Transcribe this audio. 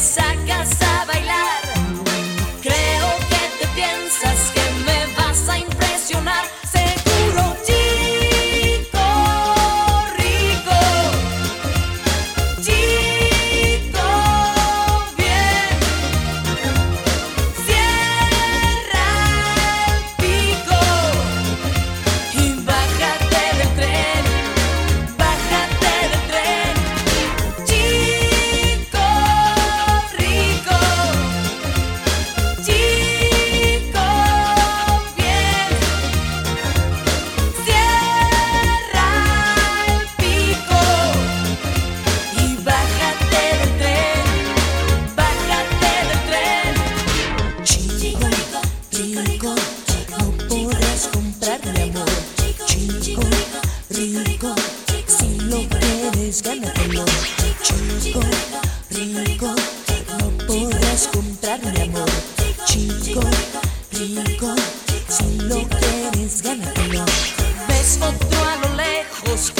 sacas a rico, no podrás comprarme amor. Chico rico, si lo quieres, gánatelo. Chico rico, no podrás comprarme amor. Chico rico, si lo quieres, gánatelo. Ves otro a lo lejos